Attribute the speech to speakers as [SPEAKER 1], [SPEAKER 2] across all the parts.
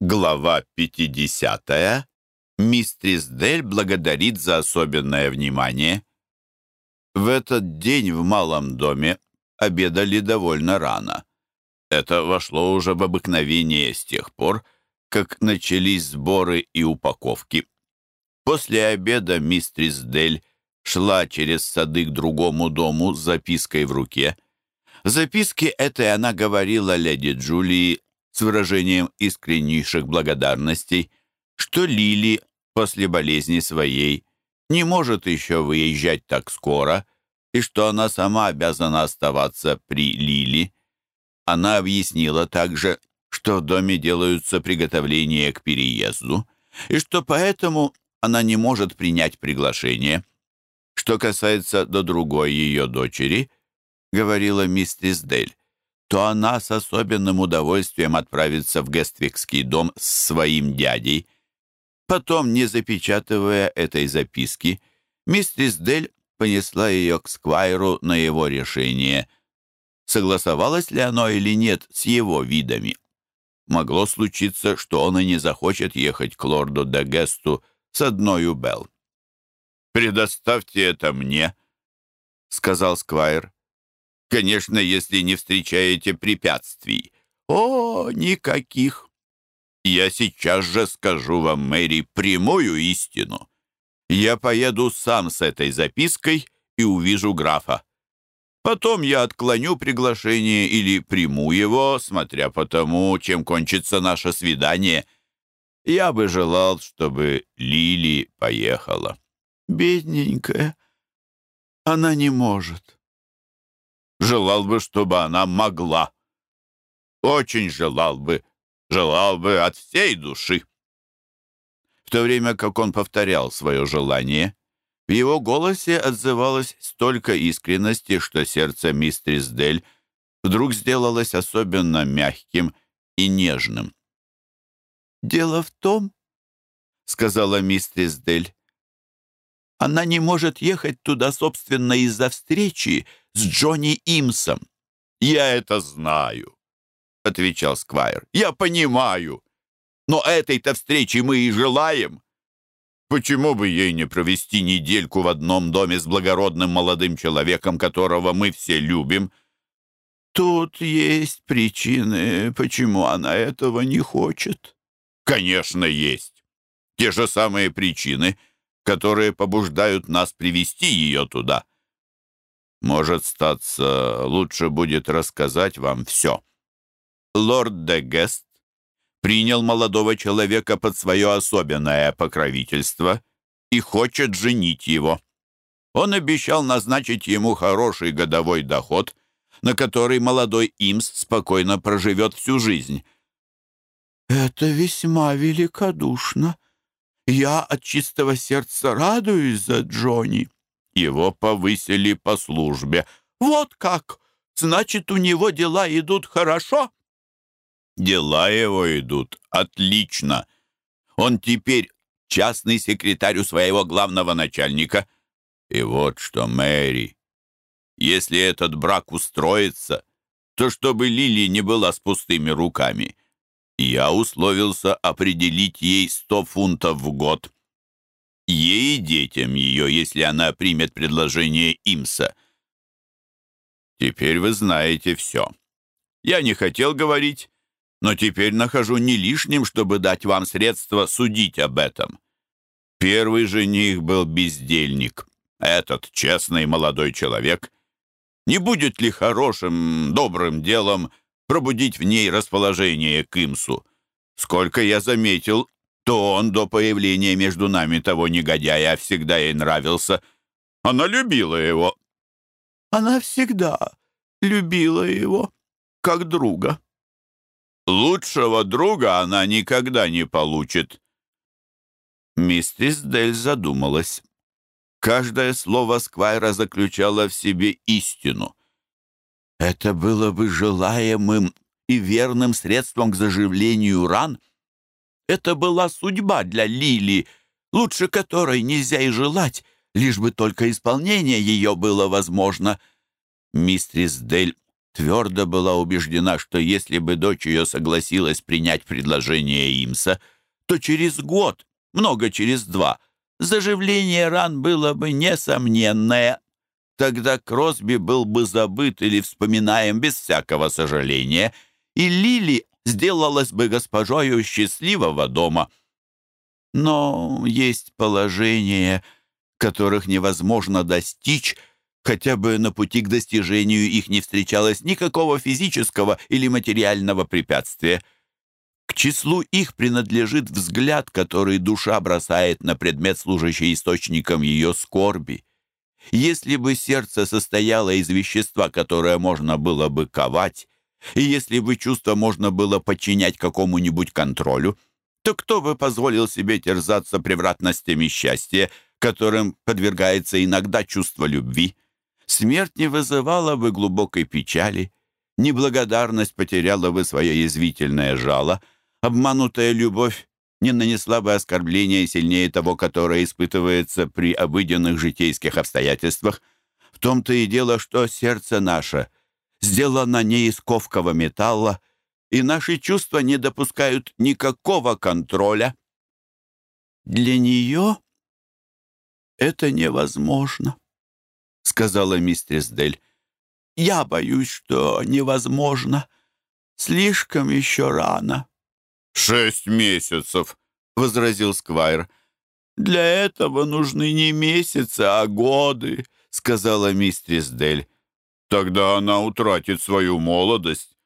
[SPEAKER 1] Глава 50. Мистрис Дель благодарит за особенное внимание. В этот день в малом доме обедали довольно рано. Это вошло уже в обыкновение с тех пор, как начались сборы и упаковки. После обеда мистрис Дель шла через сады к другому дому с запиской в руке. В записке этой она говорила леди Джулии с выражением искреннейших благодарностей, что Лили после болезни своей не может еще выезжать так скоро и что она сама обязана оставаться при Лили. Она объяснила также, что в доме делаются приготовления к переезду и что поэтому она не может принять приглашение. Что касается до другой ее дочери, говорила миссис Дель, то она с особенным удовольствием отправится в Гествикский дом с своим дядей. Потом, не запечатывая этой записки, миссис Дель понесла ее к Сквайру на его решение. Согласовалось ли оно или нет с его видами? Могло случиться, что он и не захочет ехать к лорду де Гесту с одной Белл. «Предоставьте это мне», — сказал Сквайр. Конечно, если не встречаете препятствий. О, никаких. Я сейчас же скажу вам, Мэри, прямую истину. Я поеду сам с этой запиской и увижу графа. Потом я отклоню приглашение или приму его, смотря по тому, чем кончится наше свидание. Я бы желал, чтобы Лили поехала. Бедненькая, она не может. Желал бы, чтобы она могла. Очень желал бы, желал бы от всей души. В то время как он повторял свое желание, в его голосе отзывалось столько искренности, что сердце мистерис Дель вдруг сделалось особенно мягким и нежным. «Дело в том, — сказала мистерис Дель, — она не может ехать туда, собственно, из-за встречи, с Джонни Имсом. «Я это знаю», — отвечал Сквайр. «Я понимаю. Но этой-то встречи мы и желаем. Почему бы ей не провести недельку в одном доме с благородным молодым человеком, которого мы все любим?» «Тут есть причины, почему она этого не хочет». «Конечно, есть. Те же самые причины, которые побуждают нас привести ее туда». Может, статься, лучше будет рассказать вам все. Лорд де Гест принял молодого человека под свое особенное покровительство и хочет женить его. Он обещал назначить ему хороший годовой доход, на который молодой Имс спокойно проживет всю жизнь. «Это весьма великодушно. Я от чистого сердца радуюсь за Джонни», его повысили по службе. Вот как! Значит, у него дела идут хорошо? Дела его идут отлично. Он теперь частный секретарь у своего главного начальника. И вот что, Мэри, если этот брак устроится, то чтобы Лили не была с пустыми руками, я условился определить ей сто фунтов в год ей и детям ее, если она примет предложение Имса. Теперь вы знаете все. Я не хотел говорить, но теперь нахожу не лишним, чтобы дать вам средства судить об этом. Первый жених был бездельник. Этот честный молодой человек. Не будет ли хорошим, добрым делом пробудить в ней расположение к Имсу? Сколько я заметил, то он до появления между нами того негодяя всегда ей нравился. Она любила его. Она всегда любила его, как друга. Лучшего друга она никогда не получит. Миссис Дель задумалась. Каждое слово Сквайра заключало в себе истину. Это было бы желаемым и верным средством к заживлению ран — это была судьба для Лили, лучше которой нельзя и желать, лишь бы только исполнение ее было возможно. Мистрис Дель твердо была убеждена, что если бы дочь ее согласилась принять предложение Имса, то через год, много через два, заживление ран было бы несомненное. Тогда Кросби был бы забыт или вспоминаем без всякого сожаления, и Лили сделалась бы госпожою счастливого дома. Но есть положения, которых невозможно достичь, хотя бы на пути к достижению их не встречалось никакого физического или материального препятствия. К числу их принадлежит взгляд, который душа бросает на предмет, служащий источником ее скорби. Если бы сердце состояло из вещества, которое можно было бы ковать, и если бы чувство можно было подчинять какому-нибудь контролю, то кто бы позволил себе терзаться превратностями счастья, которым подвергается иногда чувство любви? Смерть не вызывала бы глубокой печали, неблагодарность потеряла бы свое язвительное жало, обманутая любовь не нанесла бы оскорбления сильнее того, которое испытывается при обыденных житейских обстоятельствах. В том-то и дело, что сердце наше сделано не из ковкого металла, и наши чувства не допускают никакого контроля. Для нее это невозможно сказала мистерс Дель. «Я боюсь, что невозможно. Слишком еще рано».
[SPEAKER 2] «Шесть месяцев», — возразил Сквайр.
[SPEAKER 1] «Для этого нужны не месяцы, а годы», — сказала мистерс Дель.
[SPEAKER 2] «Тогда она утратит свою молодость».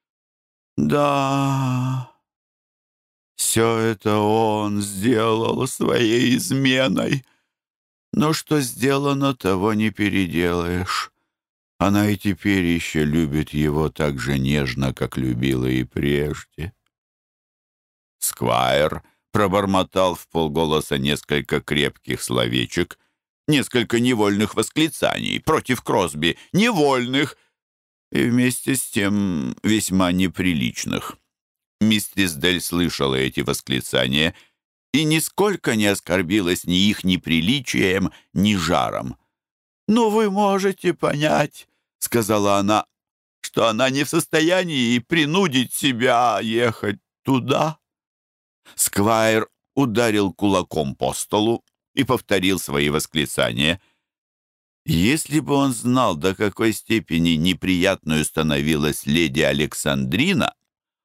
[SPEAKER 1] «Да, все это он сделал своей изменой», но что сделано, того не переделаешь. Она и теперь еще любит его так же нежно, как любила и прежде. Сквайр пробормотал в полголоса несколько крепких словечек, несколько невольных восклицаний против Кросби, невольных и вместе с тем весьма неприличных. Миссис Дель слышала эти восклицания — и нисколько не оскорбилась ни их неприличием, ни жаром. «Ну, вы можете понять», — сказала она, «что она не в состоянии принудить себя ехать туда». Сквайр ударил кулаком по столу и повторил свои восклицания. Если бы он знал, до какой степени неприятную становилась леди Александрина,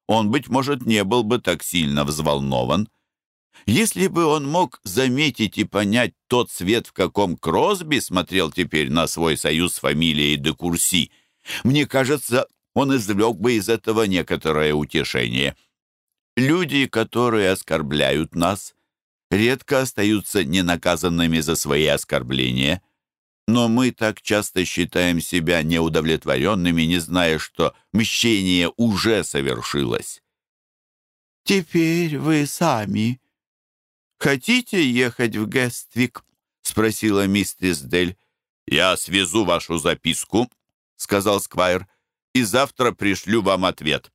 [SPEAKER 1] он, быть может, не был бы так сильно взволнован. Если бы он мог заметить и понять тот свет, в каком Кросби смотрел теперь на свой союз с фамилией де Курси, мне кажется, он извлек бы из этого некоторое утешение. Люди, которые оскорбляют нас, редко остаются ненаказанными за свои оскорбления, но мы так часто считаем себя неудовлетворенными, не зная, что мщение уже совершилось. «Теперь вы сами «Хотите ехать в Гествик?» — спросила миссис Дель. «Я свезу вашу записку», — сказал Сквайр, «и завтра пришлю вам ответ».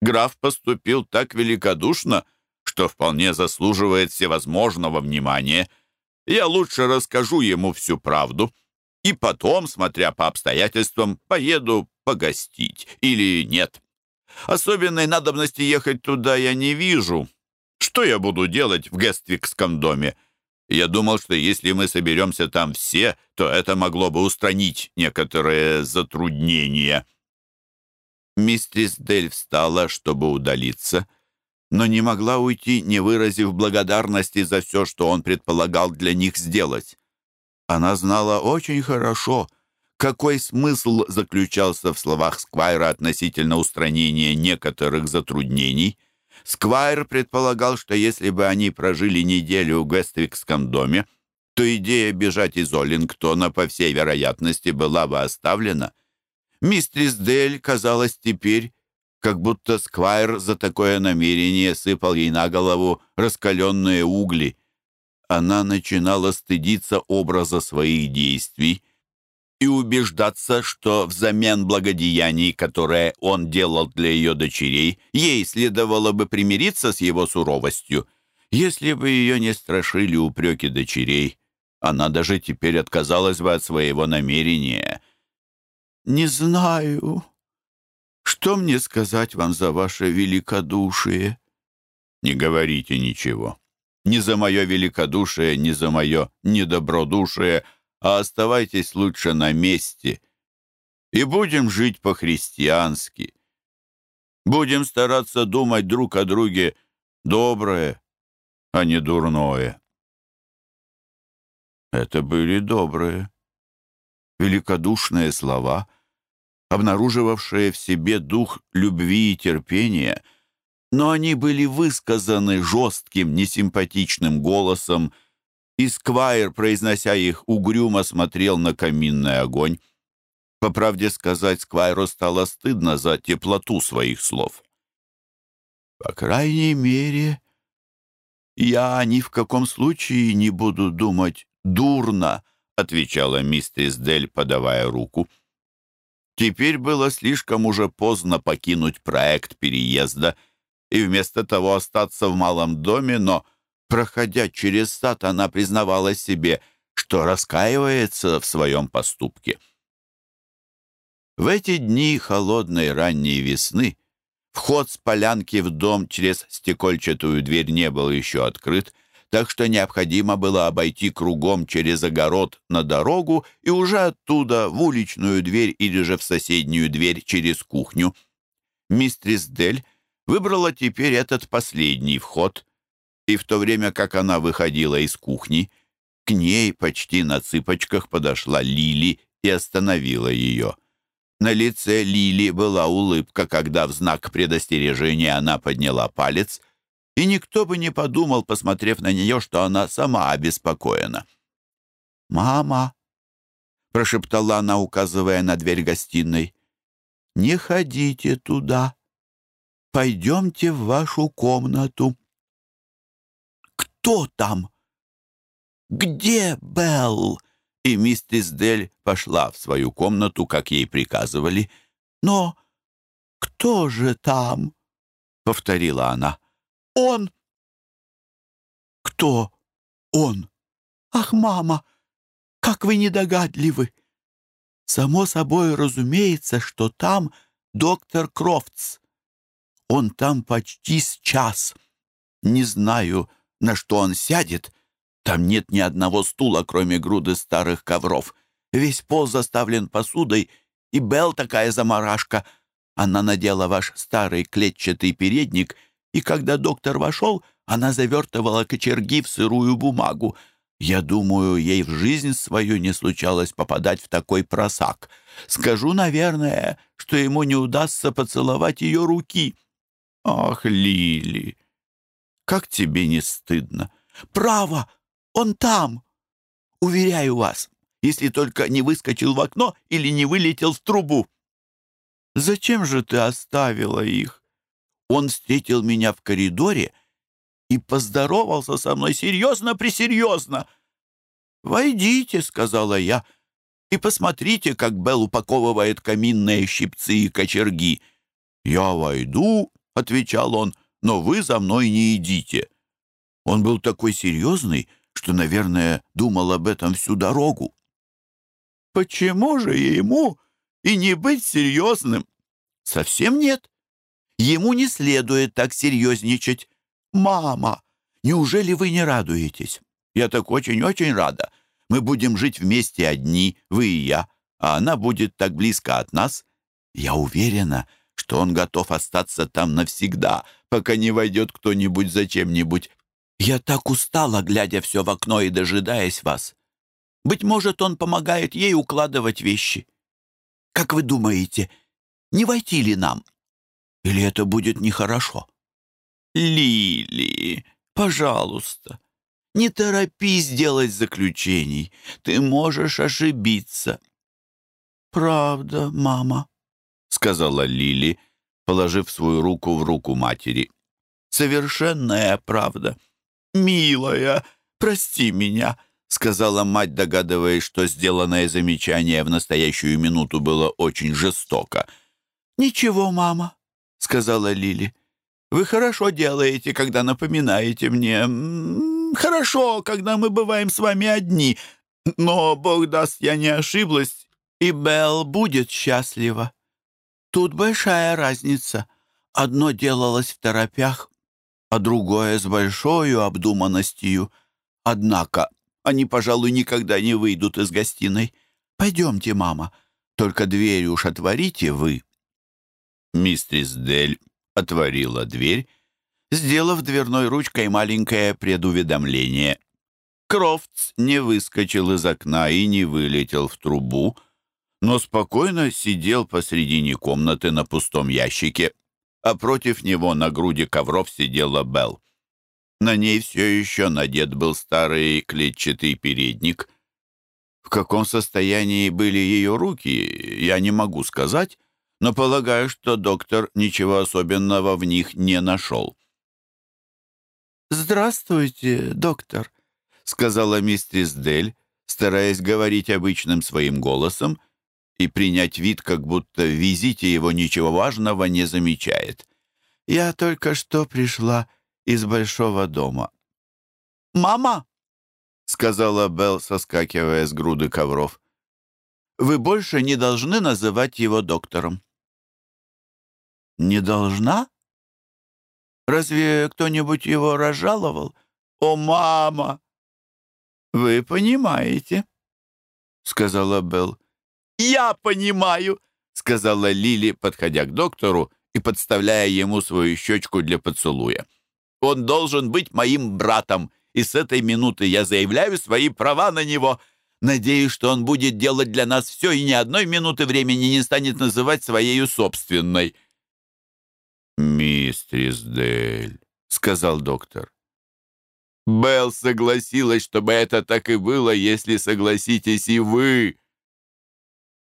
[SPEAKER 1] Граф поступил так великодушно, что вполне заслуживает всевозможного внимания. Я лучше расскажу ему всю правду, и потом, смотря по обстоятельствам, поеду погостить или нет. Особенной надобности ехать туда я не вижу, что я буду делать в Гествикском доме? Я думал, что если мы соберемся там все, то это могло бы устранить некоторые затруднения. Мистрис Дель встала, чтобы удалиться, но не могла уйти, не выразив благодарности за все, что он предполагал для них сделать. Она знала очень хорошо, какой смысл заключался в словах Сквайра относительно устранения некоторых затруднений — Сквайр предполагал, что если бы они прожили неделю в Гествикском доме, то идея бежать из Оллингтона, по всей вероятности, была бы оставлена. Мистрис Дель казалось теперь, как будто Сквайр за такое намерение сыпал ей на голову раскаленные угли. Она начинала стыдиться образа своих действий, и убеждаться, что взамен благодеяний, которые он делал для ее дочерей, ей следовало бы примириться с его суровостью. Если бы ее не страшили упреки дочерей, она даже теперь отказалась бы от своего намерения. «Не знаю, Что мне сказать вам за ваше великодушие?
[SPEAKER 2] Не говорите ничего.
[SPEAKER 1] Ни за мое великодушие, ни за мое недобродушие, а оставайтесь лучше на месте. И будем жить по-христиански. Будем стараться думать друг о друге доброе, а не дурное. Это были добрые, великодушные слова, обнаруживавшие в себе дух любви и терпения, но они были высказаны жестким, несимпатичным голосом, и Сквайр, произнося их, угрюмо смотрел на каминный огонь. По правде сказать, Сквайру стало стыдно за теплоту своих слов. «По крайней мере, я ни в каком случае не буду думать дурно», — отвечала мистерис Дель, подавая руку. Теперь было слишком уже поздно покинуть проект переезда и вместо того остаться в малом доме, но, проходя через сад, она признавала себе, что раскаивается в своем поступке. В эти дни холодной ранней весны вход с полянки в дом через стекольчатую дверь не был еще открыт, так что необходимо было обойти кругом через огород на дорогу и уже оттуда в уличную дверь или же в соседнюю дверь через кухню. Мистрис Дель выбрала теперь этот последний вход, и в то время как она выходила из кухни, к ней почти на цыпочках подошла Лили и остановила ее. На лице Лили была улыбка, когда в знак предостережения она подняла палец — и никто бы не подумал, посмотрев на нее, что она сама обеспокоена. «Мама!» — прошептала она, указывая на дверь гостиной. «Не ходите туда. Пойдемте в вашу комнату». «Кто там?» «Где Белл?» И миссис Дель пошла в свою комнату, как ей приказывали. «Но кто же там?» — повторила она. Он!» «Кто он? Ах, мама, как вы недогадливы!» «Само собой разумеется, что там доктор Крофтс. Он там почти с час. Не знаю, на что он сядет. Там нет ни одного стула, кроме груды старых ковров. Весь пол заставлен посудой, и Белл такая заморашка. Она надела ваш старый клетчатый передник — и когда доктор вошел, она завертывала кочерги в сырую бумагу. Я думаю, ей в жизнь свою не случалось попадать в такой просак. Скажу, наверное, что ему не удастся поцеловать ее руки. Ах, Лили, как тебе не стыдно? Право, он там. Уверяю вас, если только не выскочил в окно или не вылетел в трубу. Зачем же ты оставила их? Он встретил меня в коридоре и поздоровался со мной серьезно-пресерьезно. «Войдите», — сказала я, — «и посмотрите, как Белл упаковывает каминные щипцы и кочерги». «Я войду», — отвечал он, — «но вы за мной не идите». Он был такой серьезный, что, наверное, думал об этом всю дорогу. «Почему же ему и не быть серьезным?» «Совсем нет. Ему не следует так серьезничать. Мама, неужели вы не радуетесь? Я так очень-очень рада. Мы будем жить вместе одни, вы и я, а она будет так близко от нас. Я уверена, что он готов остаться там навсегда, пока не войдет кто-нибудь за чем-нибудь. Я так устала, глядя все в окно и дожидаясь вас. Быть может, он помогает ей укладывать вещи. Как вы думаете, не войти ли нам?» Или это будет нехорошо? Лили, пожалуйста, не торопись делать заключений. Ты можешь ошибиться. Правда, мама, сказала Лили, положив свою руку в руку матери. Совершенная правда. Милая, прости меня, сказала мать, догадываясь, что сделанное замечание в настоящую минуту было очень жестоко. Ничего, мама, сказала Лили. «Вы хорошо делаете, когда напоминаете мне. Хорошо, когда мы бываем с вами одни. Но, Бог даст, я не ошиблась, и Белл будет счастлива». Тут большая разница. Одно делалось в торопях, а другое с большой обдуманностью. Однако они, пожалуй, никогда не выйдут из гостиной. Пойдемте, мама, только дверь уж отворите вы». Мистрис Дель отворила дверь, сделав дверной ручкой маленькое предуведомление. Крофтс не выскочил из окна и не вылетел в трубу, но спокойно сидел посредине комнаты на пустом ящике, а против него на груди ковров сидела Белл. На ней все еще надет был старый клетчатый передник. В каком состоянии были ее руки, я не могу сказать, но полагаю, что доктор ничего особенного в них не нашел. «Здравствуйте, доктор», — сказала мистерис Дель, стараясь говорить обычным своим голосом и принять вид, как будто в визите его ничего важного не замечает. «Я только что пришла из большого дома». «Мама!» — сказала Белл, соскакивая с груды ковров. «Вы больше не должны называть его доктором». «Не должна? Разве кто-нибудь его разжаловал? О, мама!» «Вы понимаете», — сказала Белл. «Я понимаю», — сказала Лили, подходя к доктору и подставляя ему свою щечку для поцелуя. «Он должен быть моим братом, и с этой минуты я заявляю свои права на него. Надеюсь, что он будет делать для нас все и ни одной минуты времени не станет называть своей собственной». «Мистрис Дель», — сказал доктор. Белл согласилась, чтобы это так и было, если согласитесь и вы.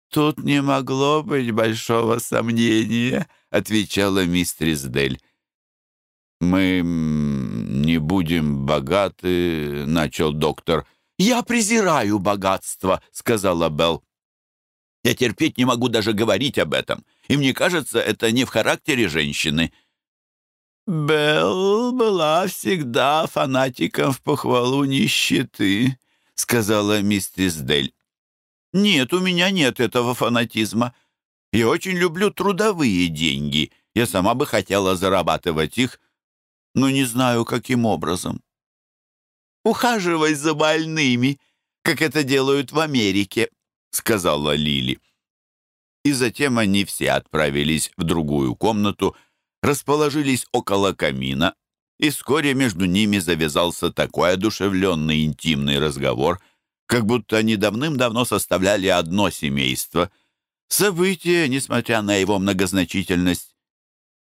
[SPEAKER 1] «Тут не могло быть большого сомнения», — отвечала мистерис Дель. «Мы не будем богаты», — начал доктор. «Я презираю богатство», — сказала Белл. «Я терпеть не могу даже говорить об этом, и мне кажется, это не в характере женщины». «Белл была всегда фанатиком в похвалу нищеты», — сказала мистерис Дель. «Нет, у меня нет этого фанатизма. Я очень люблю трудовые деньги. Я сама бы хотела зарабатывать их, но не знаю, каким образом. «Ухаживай за больными, как это делают в Америке», — сказала Лили. И затем они все отправились в другую комнату, расположились около камина, и вскоре между ними завязался такой одушевленный интимный разговор, как будто они давным-давно составляли одно семейство. Событие, несмотря на его многозначительность,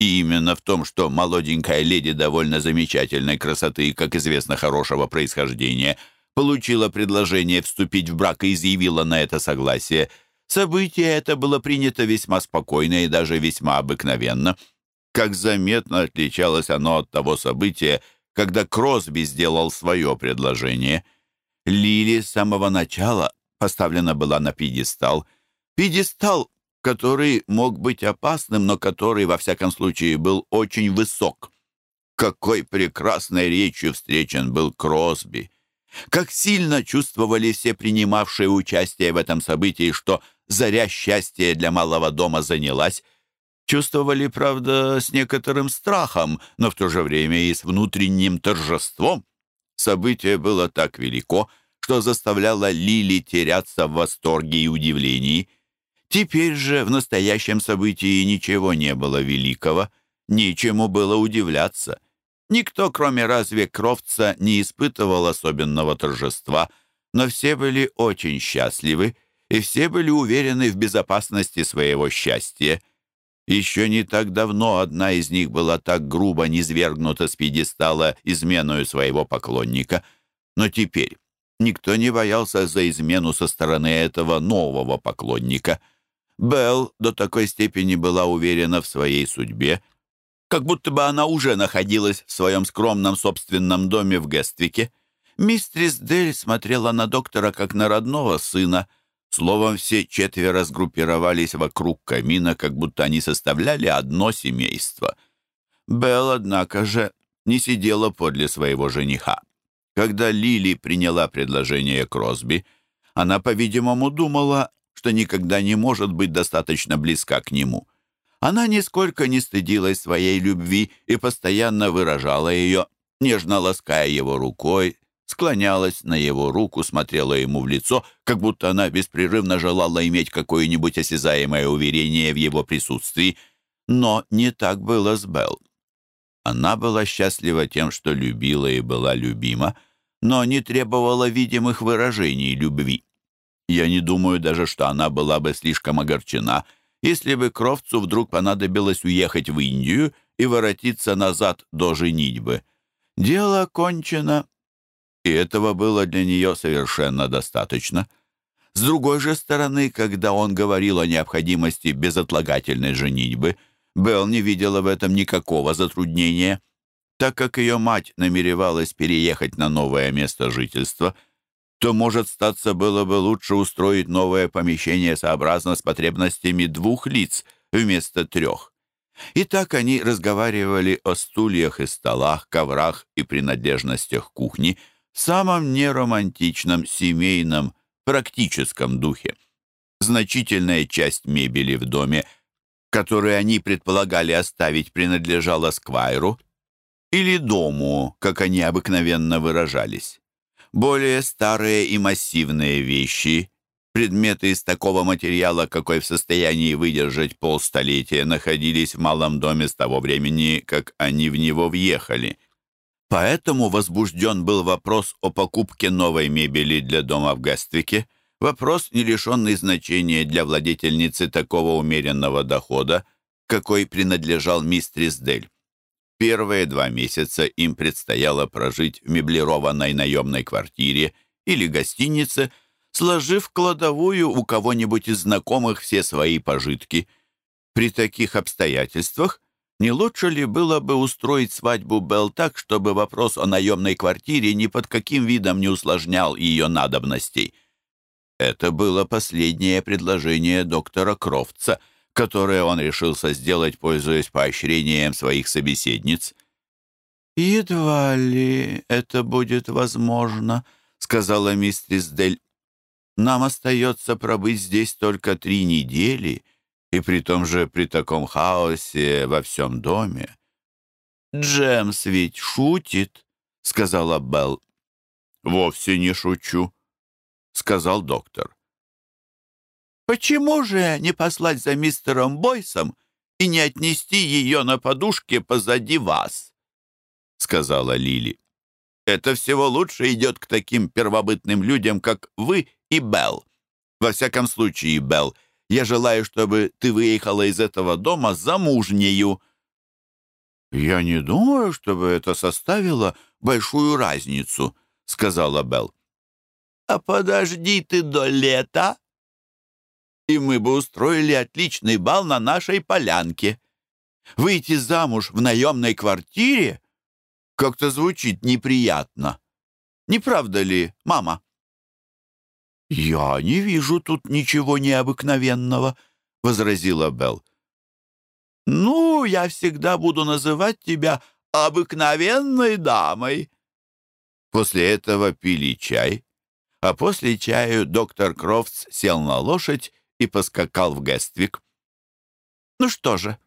[SPEAKER 1] и именно в том, что молоденькая леди довольно замечательной красоты и, как известно, хорошего происхождения, получила предложение вступить в брак и изъявила на это согласие. Событие это было принято весьма спокойно и даже весьма обыкновенно. Как заметно отличалось оно от того события, когда Кросби сделал свое предложение. Лили с самого начала поставлена была на пьедестал. Пьедестал, который мог быть опасным, но который, во всяком случае, был очень высок. Какой прекрасной речью встречен был Кросби! Как сильно чувствовали все принимавшие участие в этом событии, что заря счастья для малого дома занялась. Чувствовали, правда, с некоторым страхом, но в то же время и с внутренним торжеством. Событие было так велико, что заставляло Лили теряться в восторге и удивлении — Теперь же в настоящем событии ничего не было великого, ничему было удивляться. Никто, кроме разве Крофтса, не испытывал особенного торжества, но все были очень счастливы, и все были уверены в безопасности своего счастья. Еще не так давно одна из них была так грубо низвергнута с пьедестала изменою своего поклонника, но теперь никто не боялся за измену со стороны этого нового поклонника — Белл до такой степени была уверена в своей судьбе, как будто бы она уже находилась в своем скромном собственном доме в Гествике. Мистрис Дель смотрела на доктора как на родного сына. Словом, все четверо сгруппировались вокруг камина, как будто они составляли одно семейство. Белл, однако же, не сидела подле своего жениха. Когда Лили приняла предложение Кросби, она, по-видимому, думала, что никогда не может быть достаточно близка к нему. Она нисколько не стыдилась своей любви и постоянно выражала ее, нежно лаская его рукой, склонялась на его руку, смотрела ему в лицо, как будто она беспрерывно желала иметь какое-нибудь осязаемое уверение в его присутствии. Но не так было с Белл. Она была счастлива тем, что любила и была любима, но не требовала видимых выражений любви. Я не думаю даже, что она была бы слишком огорчена, если бы Кровцу вдруг понадобилось уехать в Индию и воротиться назад до женитьбы. Дело кончено, и этого было для нее совершенно достаточно. С другой же стороны, когда он говорил о необходимости безотлагательной женитьбы, Белл не видела в этом никакого затруднения. Так как ее мать намеревалась переехать на новое место жительства, то, может, статься было бы лучше устроить новое помещение сообразно с потребностями двух лиц вместо трех. И так они разговаривали о стульях и столах, коврах и принадлежностях кухни – в самом неромантичном, семейном, практическом духе. Значительная часть мебели в доме, которую они предполагали оставить, принадлежала Сквайру или дому, как они обыкновенно выражались. Более старые и массивные вещи, предметы из такого материала, какой в состоянии выдержать полстолетия, находились в малом доме с того времени, как они в него въехали – Поэтому возбужден был вопрос о покупке новой мебели для дома в Гествике, вопрос, не лишенный значения для владетельницы такого умеренного дохода, какой принадлежал мистрис Дель. Первые два месяца им предстояло прожить в меблированной наемной квартире или гостинице, сложив кладовую у кого-нибудь из знакомых все свои пожитки. При таких обстоятельствах не лучше ли было бы устроить свадьбу Белл так, чтобы вопрос о наемной квартире ни под каким видом не усложнял ее надобностей? Это было последнее предложение доктора Крофтса, которое он решился сделать, пользуясь поощрением своих собеседниц. «Едва ли это будет возможно», — сказала мистерис Дель. «Нам остается пробыть здесь только три недели» И при том же при таком хаосе во всем доме. «Джемс ведь шутит», — сказала Белл. «Вовсе не шучу», — сказал доктор. «Почему же не послать за мистером Бойсом и не отнести ее на подушке позади вас?» — сказала Лили. «Это всего лучше идет к таким первобытным людям, как вы и Белл. Во всяком случае, Белл, — я желаю, чтобы ты выехала из этого дома замужнею». «Я не думаю, чтобы это составило большую разницу», — сказала Белл. «А подожди ты до лета, и мы бы устроили отличный бал на нашей полянке. Выйти замуж в наемной квартире как-то звучит неприятно. Не правда ли, мама?» «Я не вижу тут ничего необыкновенного», — возразила Белл. «Ну, я всегда буду называть тебя обыкновенной дамой». После этого пили чай, а после чаю доктор Крофтс сел на лошадь и поскакал в Гествик. «Ну что же,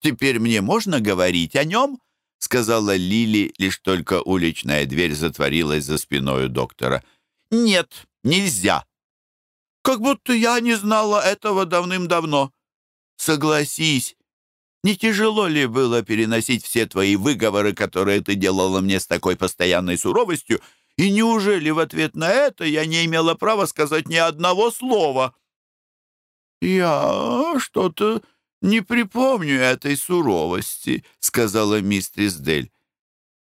[SPEAKER 1] теперь мне можно говорить о нем?» — сказала Лили, лишь только уличная дверь затворилась за спиной доктора. «Нет», Нельзя. Как будто я не знала этого давным-давно. Согласись, не тяжело ли было переносить все твои выговоры, которые ты делала мне с такой постоянной суровостью, и неужели в ответ на это я не имела права сказать ни одного слова? «Я что-то не припомню этой суровости», — сказала мистерис Дель.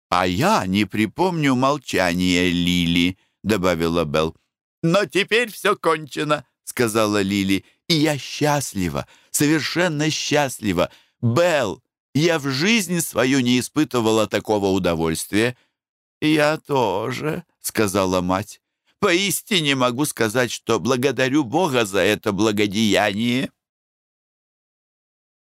[SPEAKER 1] «А я не припомню молчания Лили», — добавила Белл. «Но теперь все кончено», — сказала Лили. «И я счастлива, совершенно счастлива. Белл, я в жизни свою не испытывала такого удовольствия». «Я тоже», — сказала мать. «Поистине могу сказать, что благодарю Бога за это благодеяние».